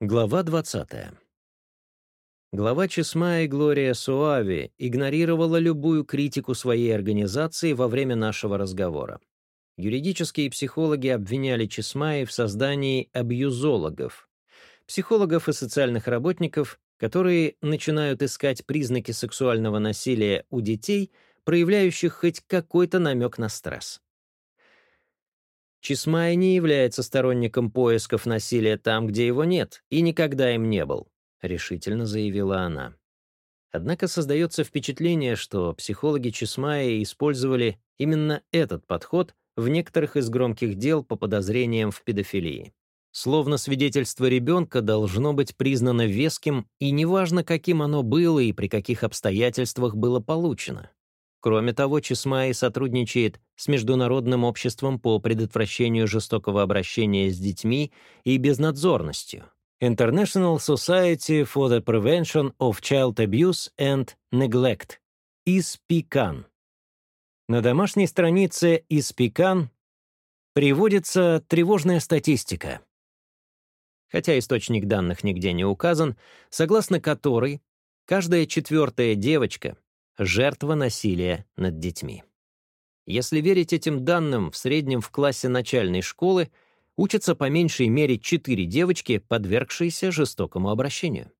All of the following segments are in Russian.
Глава 20. Глава Чесмая Глория Суави игнорировала любую критику своей организации во время нашего разговора. Юридические психологи обвиняли Чесмаи в создании абьюзологов, психологов и социальных работников, которые начинают искать признаки сексуального насилия у детей, проявляющих хоть какой-то намек на стресс. Чесмай не является сторонником поисков насилия там, где его нет, и никогда им не был», — решительно заявила она. Однако создается впечатление, что психологи Чесмая использовали именно этот подход в некоторых из громких дел по подозрениям в педофилии. Словно свидетельство ребенка должно быть признано веским, и неважно, каким оно было и при каких обстоятельствах было получено. Кроме того, Чесмай сотрудничает с Международным обществом по предотвращению жестокого обращения с детьми и безнадзорностью International Society for the Prevention of Child Abuse and Neglect ИСПИКАН. На домашней странице ИСПИКАН приводится тревожная статистика. Хотя источник данных нигде не указан, согласно которой каждая четвертая девочка — жертва насилия над детьми. Если верить этим данным, в среднем в классе начальной школы учатся по меньшей мере четыре девочки, подвергшиеся жестокому обращению.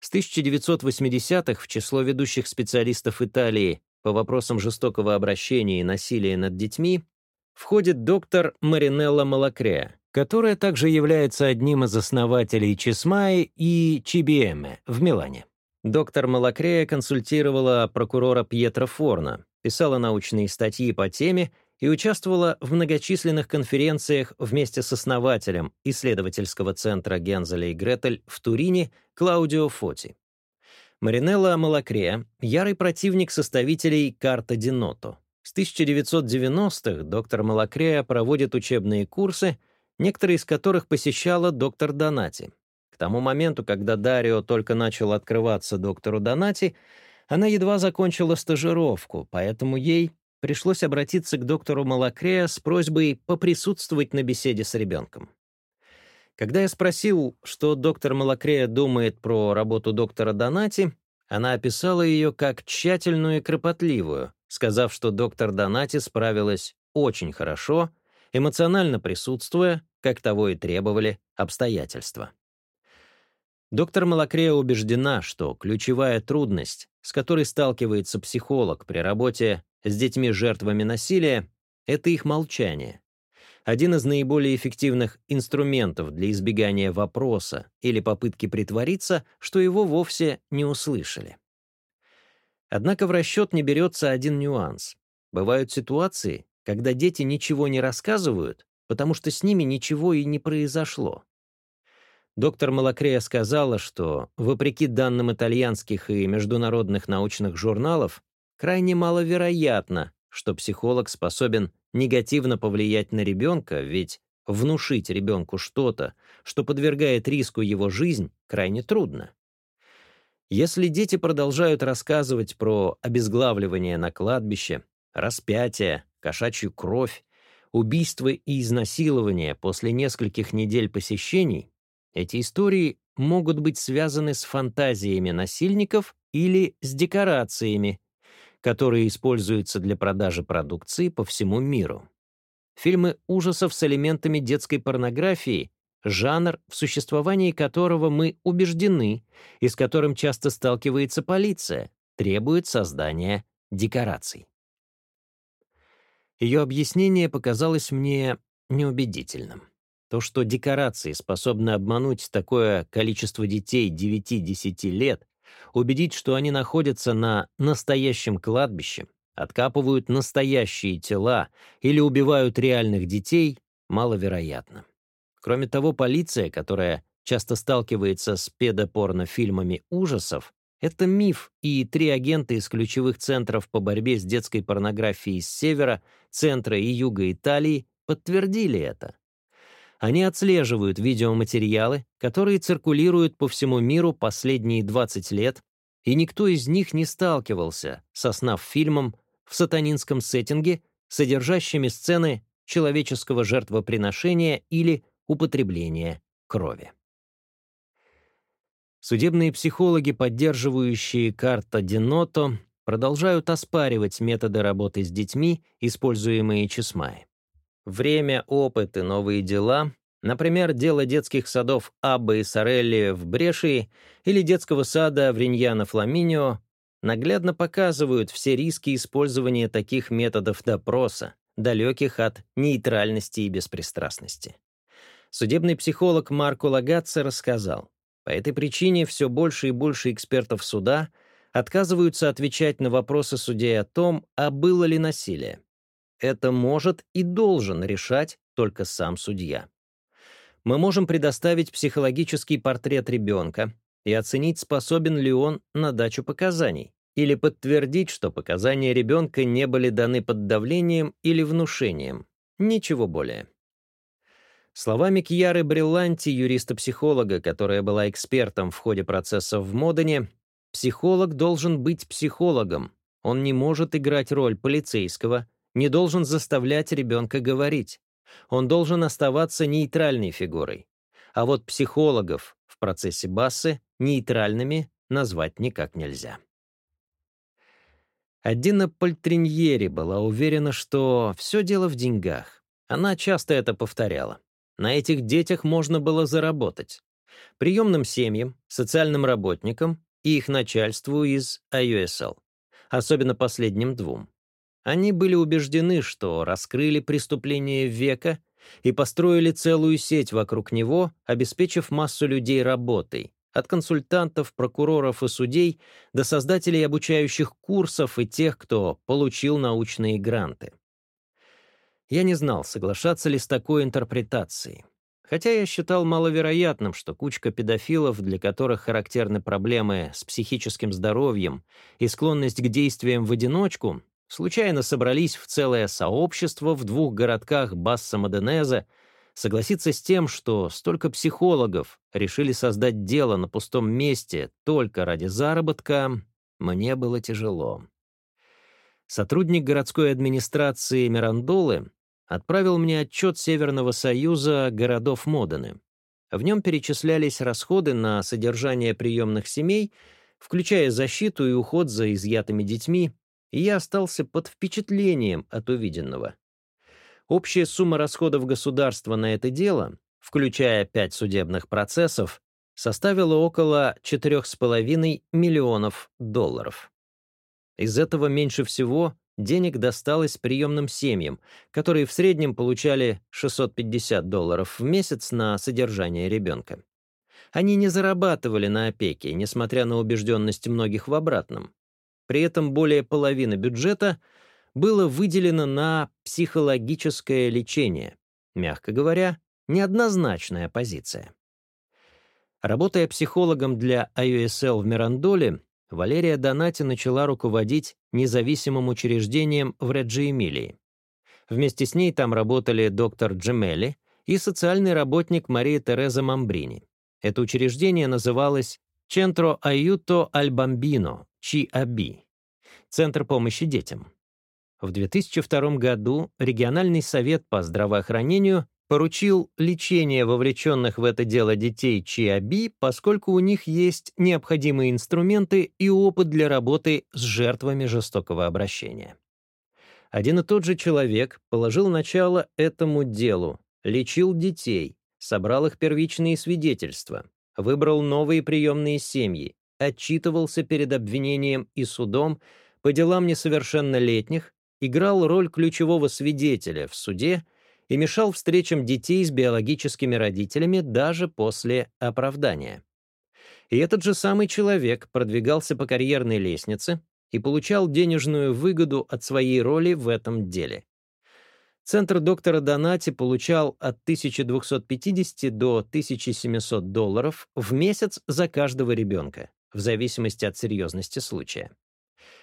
С 1980-х в число ведущих специалистов Италии по вопросам жестокого обращения и насилия над детьми входит доктор Маринелла Малакре, которая также является одним из основателей Чесмаи и Чибиэме в Милане. Доктор Малакрея консультировала прокурора Пьетро Форна, писала научные статьи по теме и участвовала в многочисленных конференциях вместе с основателем исследовательского центра Гензеля и Гретель в Турине Клаудио Фоти. Маринелла Малакрея — ярый противник составителей «Карта Диното». С 1990-х доктор Малакрея проводит учебные курсы, некоторые из которых посещала доктор Донати — тому моменту, когда Дарио только начал открываться доктору Донати, она едва закончила стажировку, поэтому ей пришлось обратиться к доктору Малакрея с просьбой поприсутствовать на беседе с ребенком. Когда я спросил, что доктор Малакрея думает про работу доктора Донати, она описала ее как тщательную и кропотливую, сказав, что доктор Донати справилась очень хорошо, эмоционально присутствуя, как того и требовали обстоятельства. Доктор Малакрея убеждена, что ключевая трудность, с которой сталкивается психолог при работе с детьми-жертвами насилия, это их молчание. Один из наиболее эффективных инструментов для избегания вопроса или попытки притвориться, что его вовсе не услышали. Однако в расчет не берется один нюанс. Бывают ситуации, когда дети ничего не рассказывают, потому что с ними ничего и не произошло. Доктор Малакрея сказала, что, вопреки данным итальянских и международных научных журналов, крайне маловероятно, что психолог способен негативно повлиять на ребенка, ведь внушить ребенку что-то, что подвергает риску его жизнь, крайне трудно. Если дети продолжают рассказывать про обезглавливание на кладбище, распятие, кошачью кровь, убийства и изнасилования после нескольких недель посещений, эти истории могут быть связаны с фантазиями насильников или с декорациями, которые используются для продажи продукции по всему миру. Фильмы ужасов с элементами детской порнографии — жанр, в существовании которого мы убеждены и с которым часто сталкивается полиция, требует создания декораций. Ее объяснение показалось мне неубедительным. То, что декорации способны обмануть такое количество детей 9-10 лет, убедить, что они находятся на настоящем кладбище, откапывают настоящие тела или убивают реальных детей, маловероятно. Кроме того, полиция, которая часто сталкивается с педопорнофильмами ужасов, это миф, и три агента из ключевых центров по борьбе с детской порнографией с севера, центра и юга Италии подтвердили это. Они отслеживают видеоматериалы, которые циркулируют по всему миру последние 20 лет, и никто из них не сталкивался со снаф-фильмом в сатанинском сеттинге, содержащими сцены человеческого жертвоприношения или употребления крови. Судебные психологи, поддерживающие карта Диното, продолжают оспаривать методы работы с детьми, используемые Чесмай. Время, опыт и новые дела, например, дело детских садов Абба и Сорелли в Брешии или детского сада Вриньяна Фламинио, наглядно показывают все риски использования таких методов допроса, далеких от нейтральности и беспристрастности. Судебный психолог Марко Лагатце рассказал, по этой причине все больше и больше экспертов суда отказываются отвечать на вопросы судей о том, а было ли насилие. Это может и должен решать только сам судья. Мы можем предоставить психологический портрет ребенка и оценить, способен ли он на дачу показаний, или подтвердить, что показания ребенка не были даны под давлением или внушением. Ничего более. Словами Кьяры Брилланти, юриста-психолога, которая была экспертом в ходе процесса в Модене, психолог должен быть психологом. Он не может играть роль полицейского, не должен заставлять ребенка говорить. Он должен оставаться нейтральной фигурой. А вот психологов в процессе Бассы нейтральными назвать никак нельзя. Адина Польтриньери была уверена, что все дело в деньгах. Она часто это повторяла. На этих детях можно было заработать. Приемным семьям, социальным работникам и их начальству из IUSL. Особенно последним двум. Они были убеждены, что раскрыли преступление века и построили целую сеть вокруг него, обеспечив массу людей работой, от консультантов, прокуроров и судей до создателей обучающих курсов и тех, кто получил научные гранты. Я не знал, соглашаться ли с такой интерпретацией. Хотя я считал маловероятным, что кучка педофилов, для которых характерны проблемы с психическим здоровьем и склонность к действиям в одиночку, случайно собрались в целое сообщество в двух городках Басса-Моденезе, согласиться с тем, что столько психологов решили создать дело на пустом месте только ради заработка, мне было тяжело. Сотрудник городской администрации Мирандолы отправил мне отчет Северного Союза городов Модены. В нем перечислялись расходы на содержание приемных семей, включая защиту и уход за изъятыми детьми, и я остался под впечатлением от увиденного. Общая сумма расходов государства на это дело, включая пять судебных процессов, составила около 4,5 миллионов долларов. Из этого меньше всего денег досталось приемным семьям, которые в среднем получали 650 долларов в месяц на содержание ребенка. Они не зарабатывали на опеке, несмотря на убежденность многих в обратном. При этом более половины бюджета было выделено на психологическое лечение. Мягко говоря, неоднозначная позиция. Работая психологом для IUSL в Мирандоле, Валерия Донати начала руководить независимым учреждением в Реджи Эмилии. Вместе с ней там работали доктор Джемели и социальный работник Мария Тереза Мамбрини. Это учреждение называлось «Центро Аюто Альбамбино» ЧИАБИ – Центр помощи детям. В 2002 году Региональный совет по здравоохранению поручил лечение вовлеченных в это дело детей ЧИАБИ, поскольку у них есть необходимые инструменты и опыт для работы с жертвами жестокого обращения. Один и тот же человек положил начало этому делу, лечил детей, собрал их первичные свидетельства, выбрал новые приемные семьи, отчитывался перед обвинением и судом по делам несовершеннолетних, играл роль ключевого свидетеля в суде и мешал встречам детей с биологическими родителями даже после оправдания. И этот же самый человек продвигался по карьерной лестнице и получал денежную выгоду от своей роли в этом деле. Центр доктора Донати получал от 1250 до 1700 долларов в месяц за каждого ребенка в зависимости от серьезности случая.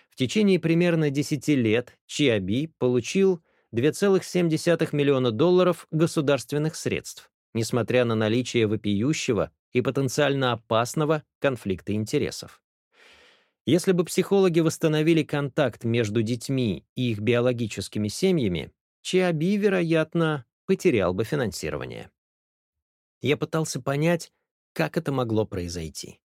В течение примерно 10 лет Чиаби получил 2,7 миллиона долларов государственных средств, несмотря на наличие вопиющего и потенциально опасного конфликта интересов. Если бы психологи восстановили контакт между детьми и их биологическими семьями, Чиаби, вероятно, потерял бы финансирование. Я пытался понять, как это могло произойти.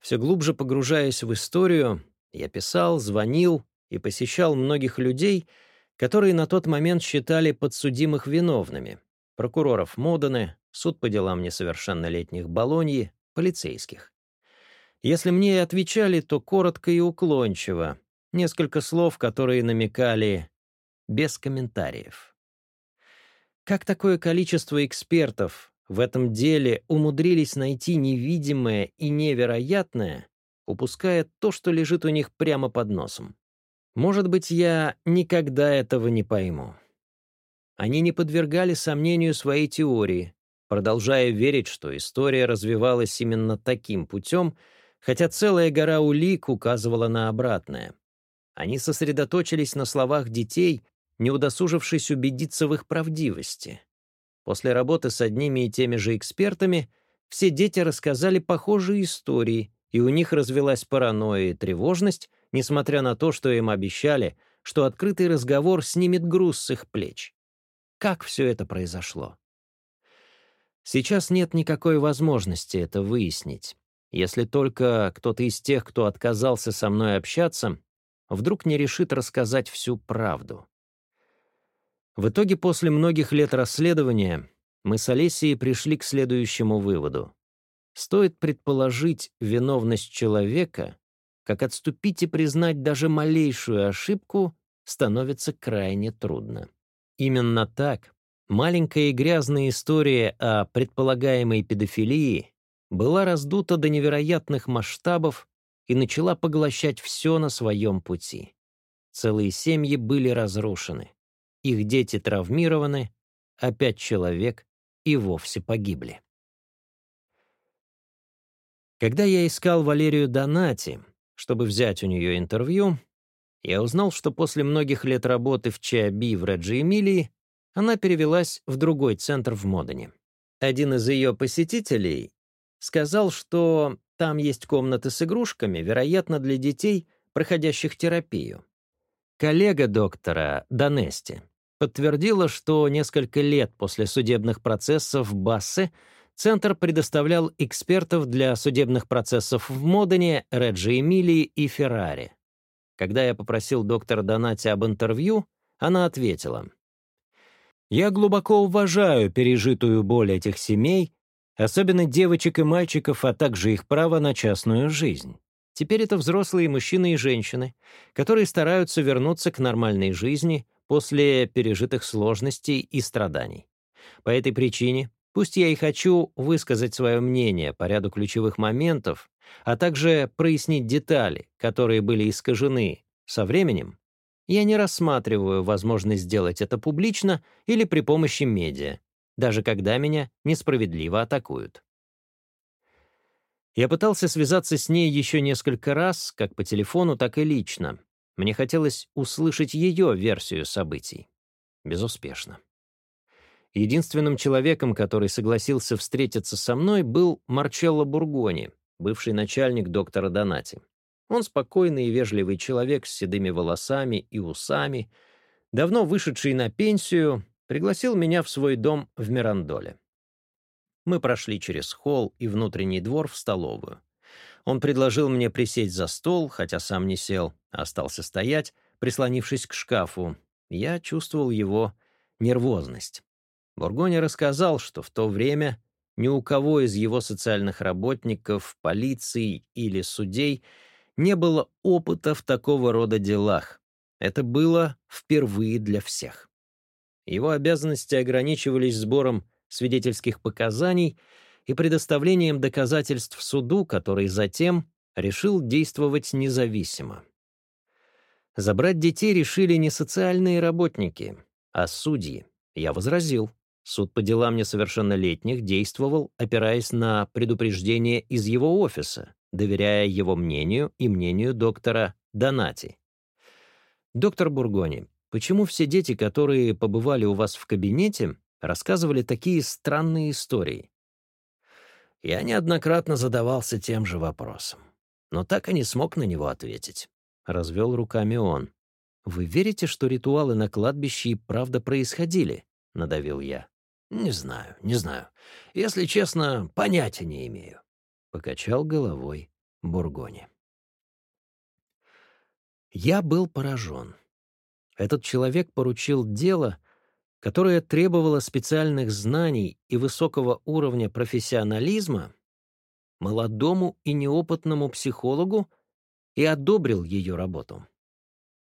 Все глубже погружаясь в историю, я писал, звонил и посещал многих людей, которые на тот момент считали подсудимых виновными. Прокуроров Модены, суд по делам несовершеннолетних Болоньи, полицейских. Если мне и отвечали, то коротко и уклончиво. Несколько слов, которые намекали без комментариев. Как такое количество экспертов, в этом деле умудрились найти невидимое и невероятное, упуская то, что лежит у них прямо под носом. Может быть, я никогда этого не пойму. Они не подвергали сомнению своей теории, продолжая верить, что история развивалась именно таким путем, хотя целая гора улик указывала на обратное. Они сосредоточились на словах детей, не удосужившись убедиться в их правдивости — После работы с одними и теми же экспертами все дети рассказали похожие истории, и у них развелась паранойя и тревожность, несмотря на то, что им обещали, что открытый разговор снимет груз с их плеч. Как все это произошло? Сейчас нет никакой возможности это выяснить. Если только кто-то из тех, кто отказался со мной общаться, вдруг не решит рассказать всю правду. В итоге, после многих лет расследования, мы с Олесией пришли к следующему выводу. Стоит предположить виновность человека, как отступить и признать даже малейшую ошибку становится крайне трудно. Именно так маленькая и грязная история о предполагаемой педофилии была раздута до невероятных масштабов и начала поглощать все на своем пути. Целые семьи были разрушены их дети травмированы, а пять человек и вовсе погибли. Когда я искал Валерию Донати, чтобы взять у нее интервью, я узнал, что после многих лет работы в Чаби в Реджи Эмилии она перевелась в другой центр в Модене. Один из ее посетителей сказал, что там есть комнаты с игрушками, вероятно, для детей, проходящих терапию. Коллега доктора Донести подтвердила, что несколько лет после судебных процессов в Бассе Центр предоставлял экспертов для судебных процессов в Модене, Реджи Эмилии и Феррари. Когда я попросил доктора Донати об интервью, она ответила. «Я глубоко уважаю пережитую боль этих семей, особенно девочек и мальчиков, а также их право на частную жизнь. Теперь это взрослые мужчины и женщины, которые стараются вернуться к нормальной жизни, после пережитых сложностей и страданий. По этой причине, пусть я и хочу высказать свое мнение по ряду ключевых моментов, а также прояснить детали, которые были искажены со временем, я не рассматриваю возможность сделать это публично или при помощи медиа, даже когда меня несправедливо атакуют. Я пытался связаться с ней еще несколько раз, как по телефону, так и лично, мне хотелось услышать ее версию событий. Безуспешно. Единственным человеком, который согласился встретиться со мной, был Марчелло Бургони, бывший начальник доктора Донати. Он спокойный и вежливый человек с седыми волосами и усами, давно вышедший на пенсию, пригласил меня в свой дом в Мирандоле. Мы прошли через холл и внутренний двор в столовую. Он предложил мне присесть за стол, хотя сам не сел, а остался стоять, прислонившись к шкафу. Я чувствовал его нервозность. Бургони рассказал, что в то время ни у кого из его социальных работников, полиции или судей не было опыта в такого рода делах. Это было впервые для всех. Его обязанности ограничивались сбором свидетельских показаний — и предоставлением доказательств суду, который затем решил действовать независимо. Забрать детей решили не социальные работники, а судьи. Я возразил. Суд по делам несовершеннолетних действовал, опираясь на предупреждение из его офиса, доверяя его мнению и мнению доктора Донати. «Доктор Бургони, почему все дети, которые побывали у вас в кабинете, рассказывали такие странные истории? Я неоднократно задавался тем же вопросом, но так и не смог на него ответить. Развел руками он. «Вы верите, что ритуалы на кладбище и правда происходили?» — надавил я. «Не знаю, не знаю. Если честно, понятия не имею», — покачал головой Бургони. Я был поражен. Этот человек поручил дело, которая требовала специальных знаний и высокого уровня профессионализма, молодому и неопытному психологу и одобрил ее работу.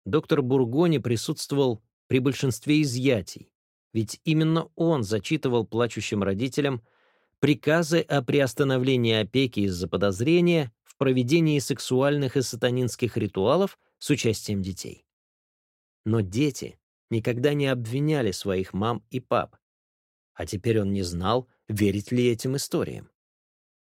Доктор Бургони присутствовал при большинстве изъятий, ведь именно он зачитывал плачущим родителям приказы о приостановлении опеки из-за подозрения в проведении сексуальных и сатанинских ритуалов с участием детей. Но дети никогда не обвиняли своих мам и пап. А теперь он не знал, верить ли этим историям.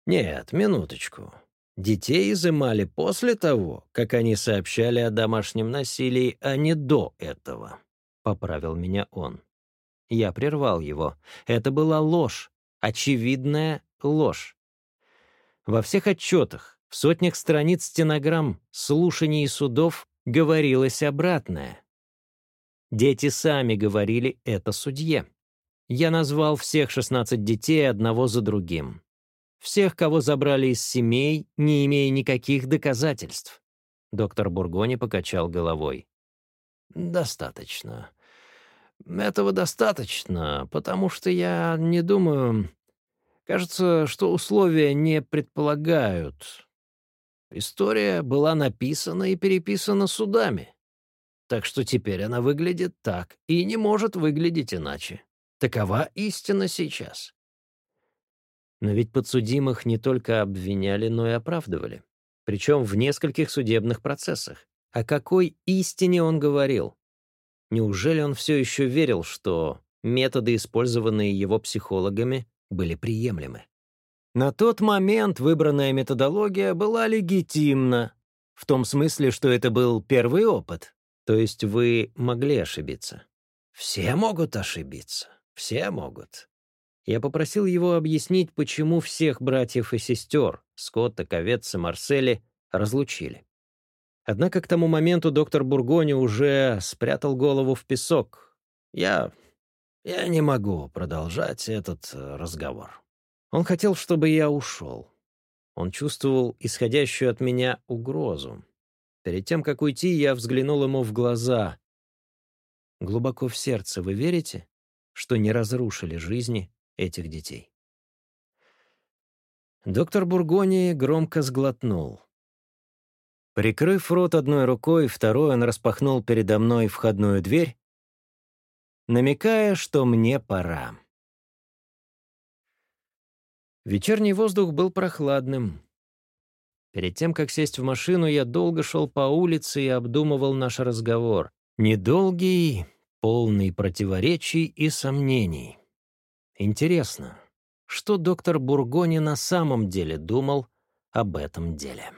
Нет, минуточку. Детей изымали после того, как они сообщали о домашнем насилии, а не до этого, — поправил меня он. Я прервал его. Это была ложь, очевидная ложь. Во всех отчетах, в сотнях страниц стенограмм, слушаний и судов говорилось обратное. Дети сами говорили это судье. Я назвал всех 16 детей одного за другим. Всех, кого забрали из семей, не имея никаких доказательств. Доктор Бургони покачал головой. «Достаточно. Этого достаточно, потому что я не думаю... Кажется, что условия не предполагают. История была написана и переписана судами. Так что теперь она выглядит так и не может выглядеть иначе. Такова истина сейчас. Но ведь подсудимых не только обвиняли, но и оправдывали. Причем в нескольких судебных процессах. О какой истине он говорил? Неужели он все еще верил, что методы, использованные его психологами, были приемлемы? На тот момент выбранная методология была легитимна, в том смысле, что это был первый опыт, то есть вы могли ошибиться? Все могут ошибиться. Все могут. Я попросил его объяснить, почему всех братьев и сестер, Скотта, Ковец и Марсели, разлучили. Однако к тому моменту доктор Бургони уже спрятал голову в песок. Я... я не могу продолжать этот э, разговор. Он хотел, чтобы я ушел. Он чувствовал исходящую от меня угрозу. Перед тем, как уйти, я взглянул ему в глаза. Глубоко в сердце вы верите, что не разрушили жизни этих детей? Доктор Бургони громко сглотнул. Прикрыв рот одной рукой, второй он распахнул передо мной входную дверь, намекая, что мне пора. Вечерний воздух был прохладным. Перед тем, как сесть в машину, я долго шел по улице и обдумывал наш разговор. Недолгий, полный противоречий и сомнений. Интересно, что доктор Бургони на самом деле думал об этом деле?